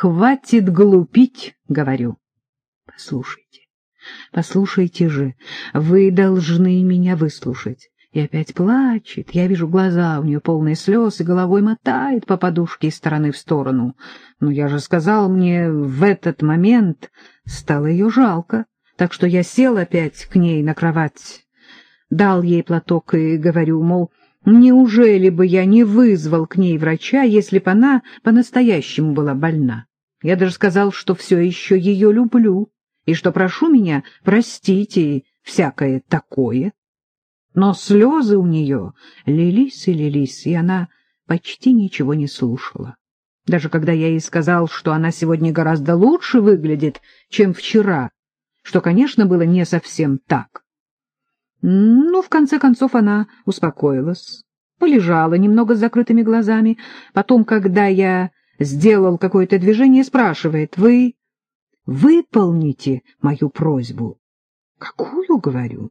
Хватит глупить, говорю. Послушайте, послушайте же, вы должны меня выслушать. И опять плачет. Я вижу глаза у нее полные слез, и головой мотает по подушке из стороны в сторону. Но я же сказал, мне в этот момент стало ее жалко, так что я сел опять к ней на кровать, дал ей платок и говорю, мол, неужели бы я не вызвал к ней врача, если бы она по-настоящему была больна? Я даже сказал, что все еще ее люблю, и что прошу меня простить и всякое такое. Но слезы у нее лились и лились, и она почти ничего не слушала. Даже когда я ей сказал, что она сегодня гораздо лучше выглядит, чем вчера, что, конечно, было не совсем так. Ну, в конце концов, она успокоилась, полежала немного с закрытыми глазами. Потом, когда я сделал какое-то движение, спрашивает, «Вы выполните мою просьбу?» «Какую?» — говорю.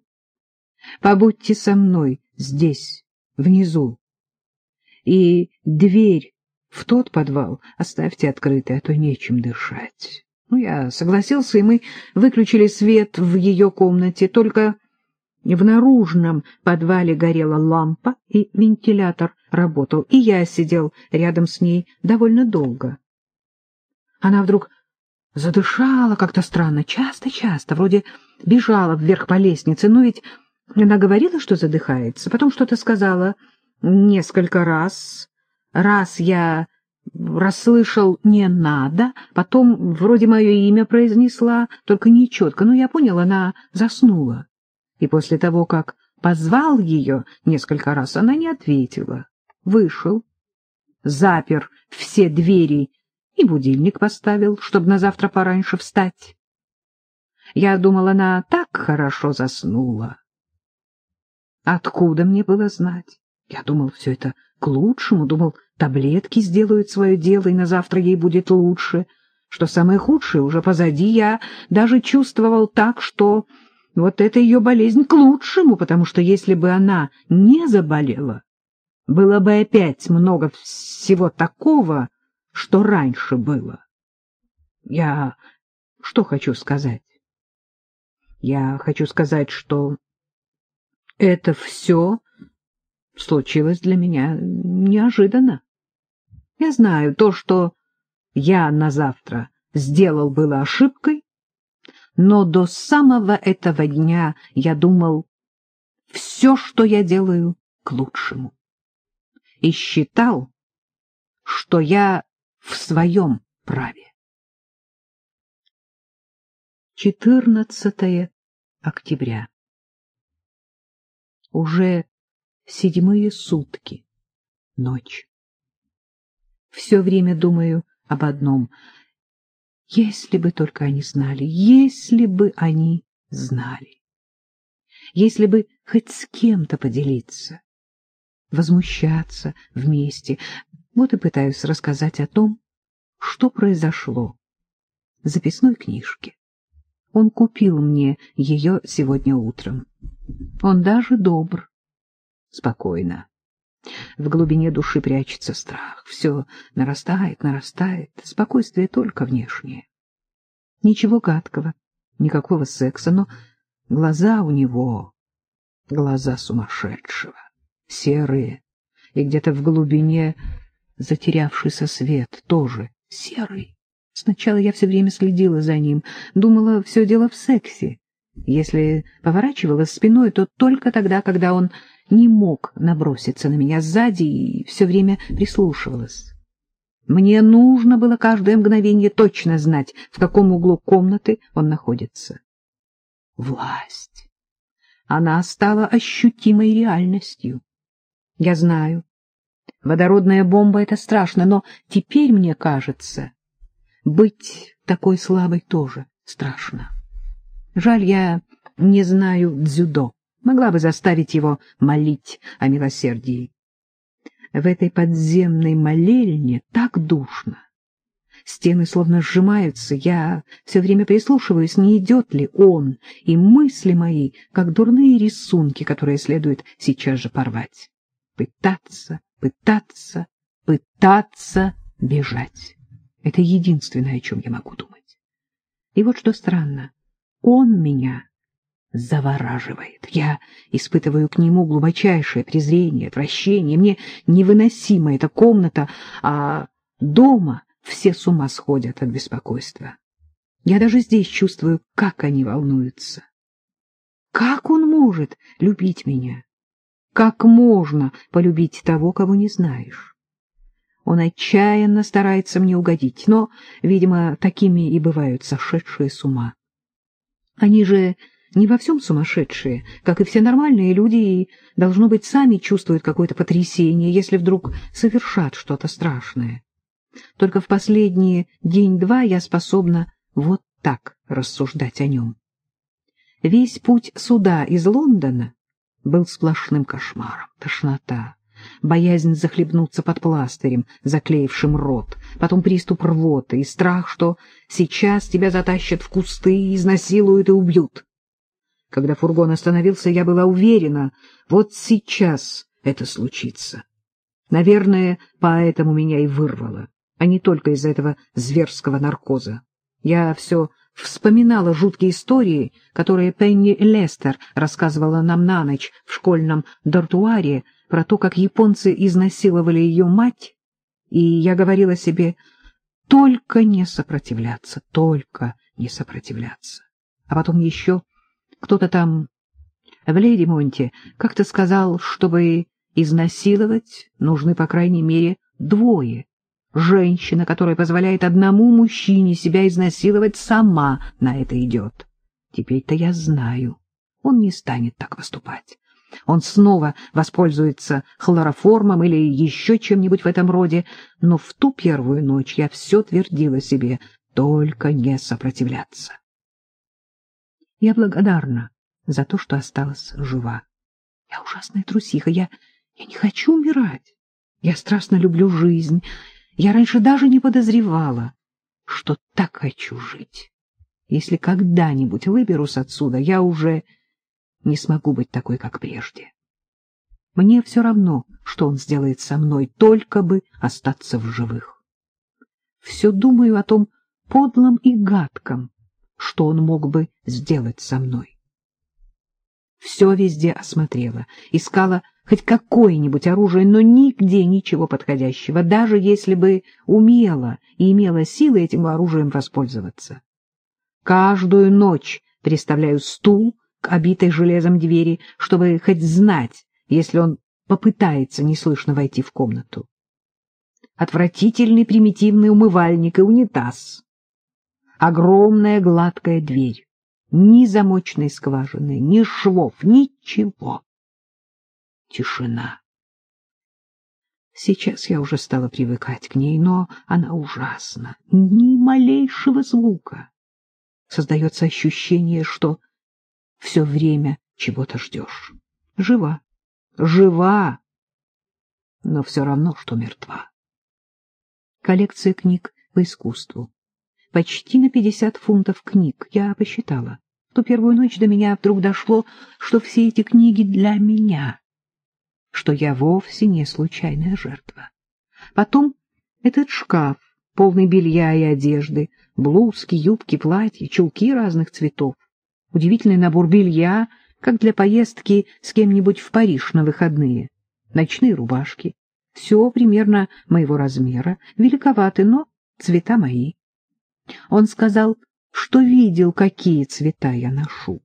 Побудьте со мной здесь, внизу. И дверь в тот подвал оставьте открытой, а то нечем дышать. Ну, я согласился, и мы выключили свет в ее комнате, только в наружном подвале горела лампа, и вентилятор работал, и я сидел рядом с ней довольно долго. Она вдруг задышала как-то странно, часто-часто, вроде бежала вверх по лестнице, но ведь она говорила, что задыхается, потом что-то сказала несколько раз. Раз я расслышал «не надо», потом вроде мое имя произнесла, только нечетко, но я понял, она заснула. И после того, как позвал ее несколько раз, она не ответила. Вышел, запер все двери и будильник поставил, чтобы на завтра пораньше встать. Я думал, она так хорошо заснула. Откуда мне было знать? Я думал, все это к лучшему, думал, таблетки сделают свое дело, и на завтра ей будет лучше. Что самое худшее уже позади, я даже чувствовал так, что вот эта ее болезнь к лучшему, потому что если бы она не заболела, было бы опять много всего такого, что раньше было. Я что хочу сказать? Я хочу сказать, что это все случилось для меня неожиданно. Я знаю, то, что я на завтра сделал, было ошибкой, но до самого этого дня я думал, все, что я делаю, к лучшему. И считал, что я в своем праве. 14 октября уже седьмые сутки, ночь. Все время думаю об одном. Если бы только они знали, если бы они знали. Если бы хоть с кем-то поделиться, возмущаться вместе. Вот и пытаюсь рассказать о том, что произошло в записной книжке. Он купил мне ее сегодня утром. Он даже добр, спокойно. В глубине души прячется страх. Все нарастает, нарастает. Спокойствие только внешнее. Ничего гадкого, никакого секса, но глаза у него — глаза сумасшедшего, серые, и где-то в глубине затерявшийся свет, тоже серый. Сначала я все время следила за ним, думала, все дело в сексе. Если поворачивалась спиной, то только тогда, когда он не мог наброситься на меня сзади и все время прислушивалась. Мне нужно было каждое мгновение точно знать, в каком углу комнаты он находится. Власть. Она стала ощутимой реальностью. Я знаю, водородная бомба — это страшно, но теперь мне кажется, быть такой слабой тоже страшно. Жаль, я не знаю дзюдо. Могла бы заставить его молить о милосердии. В этой подземной молельне так душно. Стены словно сжимаются, я все время прислушиваюсь, не идет ли он, и мысли мои, как дурные рисунки, которые следует сейчас же порвать. Пытаться, пытаться, пытаться бежать. Это единственное, о чем я могу думать. И вот что странно, он меня завораживает. Я испытываю к нему глубочайшее презрение, отвращение. Мне невыносима эта комната, а дома все с ума сходят от беспокойства. Я даже здесь чувствую, как они волнуются. Как он может любить меня? Как можно полюбить того, кого не знаешь? Он отчаянно старается мне угодить, но, видимо, такими и бывают сошедшие с ума. Они же не во всем сумасшедшие, как и все нормальные люди, и, должно быть, сами чувствуют какое-то потрясение, если вдруг совершат что-то страшное. Только в последние день-два я способна вот так рассуждать о нем. Весь путь сюда из Лондона был сплошным кошмаром, тошнота, боязнь захлебнуться под пластырем, заклеившим рот, потом приступ рвоты и страх, что сейчас тебя затащат в кусты, изнасилуют и убьют. Когда фургон остановился, я была уверена, вот сейчас это случится. Наверное, поэтому меня и вырвало, а не только из-за этого зверского наркоза. Я все вспоминала жуткие истории, которые Пенни Лестер рассказывала нам на ночь в школьном дортуаре про то, как японцы изнасиловали ее мать, и я говорила себе «только не сопротивляться, только не сопротивляться». А потом еще кто-то там в Лейдимонте как-то сказал, чтобы изнасиловать нужны по крайней мере двое. Женщина, которая позволяет одному мужчине себя изнасиловать, сама на это идет. Теперь-то я знаю, он не станет так поступать. Он снова воспользуется хлороформом или еще чем-нибудь в этом роде, но в ту первую ночь я все твердила себе только не сопротивляться. Я благодарна за то, что осталась жива. Я ужасная трусиха, я, я не хочу умирать. Я страстно люблю жизнь. Я раньше даже не подозревала, что так хочу жить. Если когда-нибудь выберусь отсюда, я уже не смогу быть такой, как прежде. Мне все равно, что он сделает со мной, только бы остаться в живых. Все думаю о том подлом и гадком, что он мог бы сделать со мной. Все везде осмотрела, искала хоть какое-нибудь оружие, но нигде ничего подходящего, даже если бы умела и имела силы этим оружием воспользоваться. Каждую ночь приставляю стул к обитой железом двери, чтобы хоть знать, если он попытается неслышно войти в комнату. Отвратительный примитивный умывальник и унитаз огромная гладкая дверь. Ни замочной скважины, ни швов, ничего. Тишина. Сейчас я уже стала привыкать к ней, но она ужасна. Ни малейшего звука. Создается ощущение, что все время чего-то ждешь. Жива, жива, но все равно, что мертва. Коллекция книг по искусству почти на пятьдесят фунтов книг, я посчитала. В ту первую ночь до меня вдруг дошло, что все эти книги для меня, что я вовсе не случайная жертва. Потом этот шкаф, полный белья и одежды, блузки, юбки, платья, чулки разных цветов, удивительный набор белья, как для поездки с кем-нибудь в Париж на выходные, ночные рубашки, все примерно моего размера, великоваты, но цвета мои. Он сказал, что видел, какие цвета я ношу.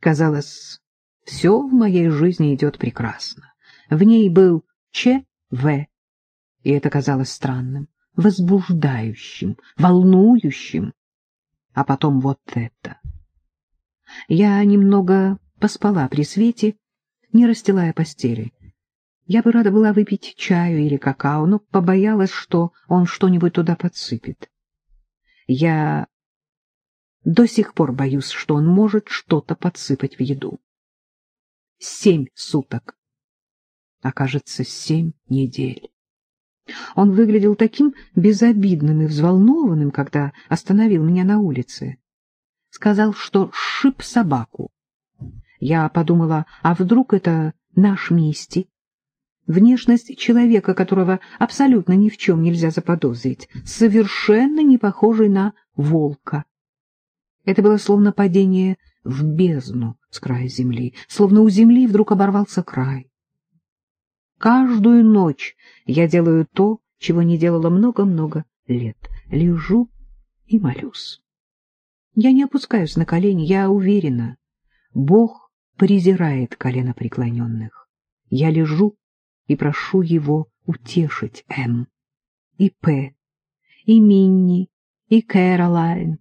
Казалось, все в моей жизни идет прекрасно. В ней был Ч.В., и это казалось странным, возбуждающим, волнующим. А потом вот это. Я немного поспала при свете, не расстилая постели. Я бы рада была выпить чаю или какао, но побоялась, что он что-нибудь туда подсыпет. Я до сих пор боюсь, что он может что-то подсыпать в еду. Семь суток. Окажется, семь недель. Он выглядел таким безобидным и взволнованным, когда остановил меня на улице. Сказал, что шип собаку. Я подумала, а вдруг это наш Мисти? Внешность человека, которого абсолютно ни в чем нельзя заподозрить, совершенно не похожий на волка. Это было словно падение в бездну с края земли, словно у земли вдруг оборвался край. Каждую ночь я делаю то, чего не делала много-много лет. Лежу и молюсь. Я не опускаюсь на колени, я уверена. Бог презирает колено преклоненных. Я лежу и прошу его утешить М. И П. И Минни, и Кэролайн,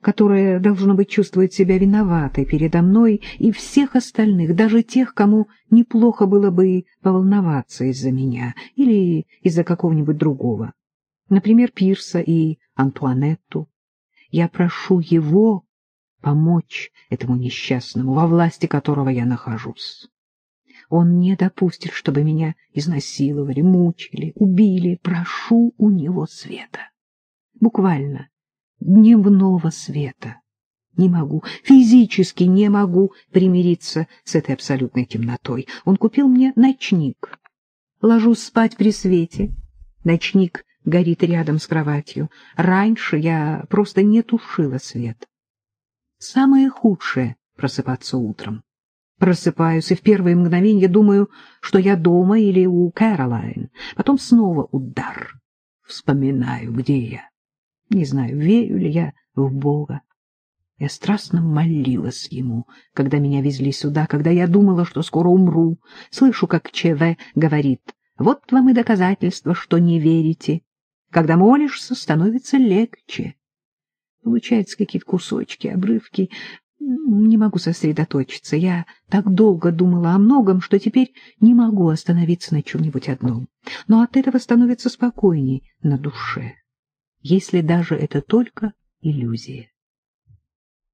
которая, должно быть, чувствует себя виноватой передо мной, и всех остальных, даже тех, кому неплохо было бы поволноваться из-за меня или из-за какого-нибудь другого. Например, Пирса и Антуанетту. Я прошу его помочь этому несчастному, во власти которого я нахожусь. Он не допустит, чтобы меня изнасиловали, мучили, убили. Прошу у него света. Буквально дневного света. Не могу, физически не могу примириться с этой абсолютной темнотой. Он купил мне ночник. Ложусь спать при свете. Ночник горит рядом с кроватью. Раньше я просто не тушила свет. Самое худшее — просыпаться утром. Просыпаюсь и в первые мгновения думаю, что я дома или у Кэролайн. Потом снова удар. Вспоминаю, где я. Не знаю, верю ли я в Бога. Я страстно молилась ему, когда меня везли сюда, когда я думала, что скоро умру. Слышу, как ЧВ говорит, вот вам и доказательство, что не верите. Когда молишься, становится легче. Получаются какие-то кусочки, обрывки. Не могу сосредоточиться. Я так долго думала о многом, что теперь не могу остановиться на чем-нибудь одном. Но от этого становится спокойней на душе, если даже это только иллюзия.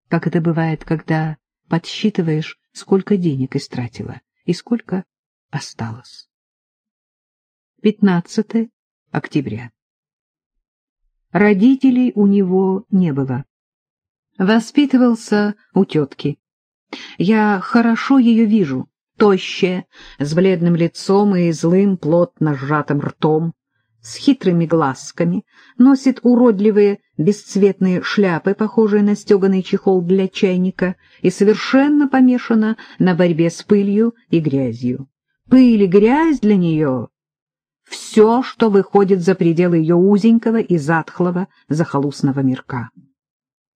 Как это бывает, когда подсчитываешь, сколько денег истратила и сколько осталось. 15 октября. Родителей у него не было. Воспитывался у тетки. Я хорошо ее вижу, тощая, с бледным лицом и злым, плотно сжатым ртом, с хитрыми глазками, носит уродливые бесцветные шляпы, похожие на стеганый чехол для чайника, и совершенно помешана на борьбе с пылью и грязью. Пыль и грязь для нее — все, что выходит за пределы ее узенького и затхлого захолустного мирка.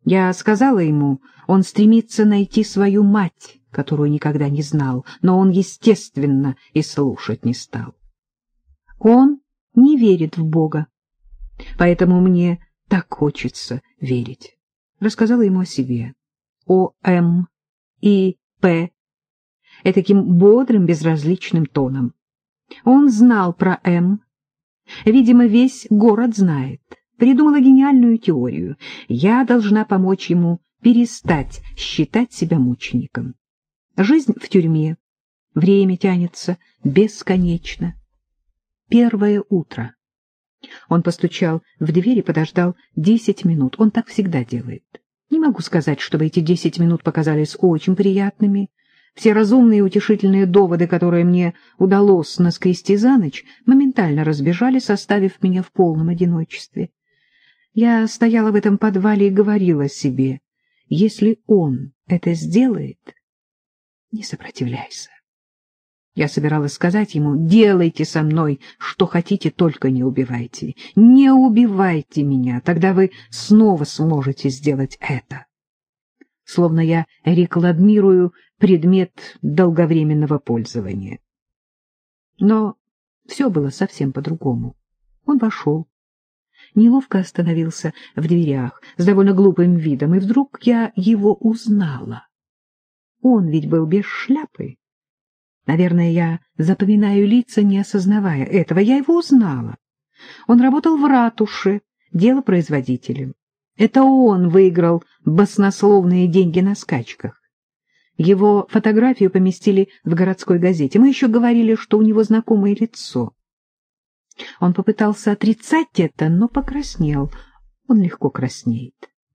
Я сказала ему, он стремится найти свою мать, которую никогда не знал, но он, естественно, и слушать не стал. Он не верит в Бога, поэтому мне так хочется верить. Рассказала ему о себе, о М и П, таким бодрым, безразличным тоном. Он знал про М, видимо, весь город знает придумала гениальную теорию. Я должна помочь ему перестать считать себя мучеником. Жизнь в тюрьме, время тянется бесконечно. Первое утро. Он постучал в дверь и подождал десять минут. Он так всегда делает. Не могу сказать, чтобы эти десять минут показались очень приятными. Все разумные и утешительные доводы, которые мне удалось наскрести за ночь, моментально разбежались, оставив меня в полном одиночестве. Я стояла в этом подвале и говорила себе, если он это сделает, не сопротивляйся. Я собиралась сказать ему, делайте со мной, что хотите, только не убивайте. Не убивайте меня, тогда вы снова сможете сделать это. Словно я рекламирую предмет долговременного пользования. Но все было совсем по-другому. Он вошел, неловко остановился в дверях с довольно глупым видом, и вдруг я его узнала. Он ведь был без шляпы. Наверное, я запоминаю лица, не осознавая этого. Я его узнала. Он работал в ратуше, делопроизводителем. Это он выиграл баснословные деньги на скачках. Его фотографию поместили в городской газете. Мы еще говорили, что у него знакомое лицо. Он попытался отрицать это, но покраснел. Он легко краснеет.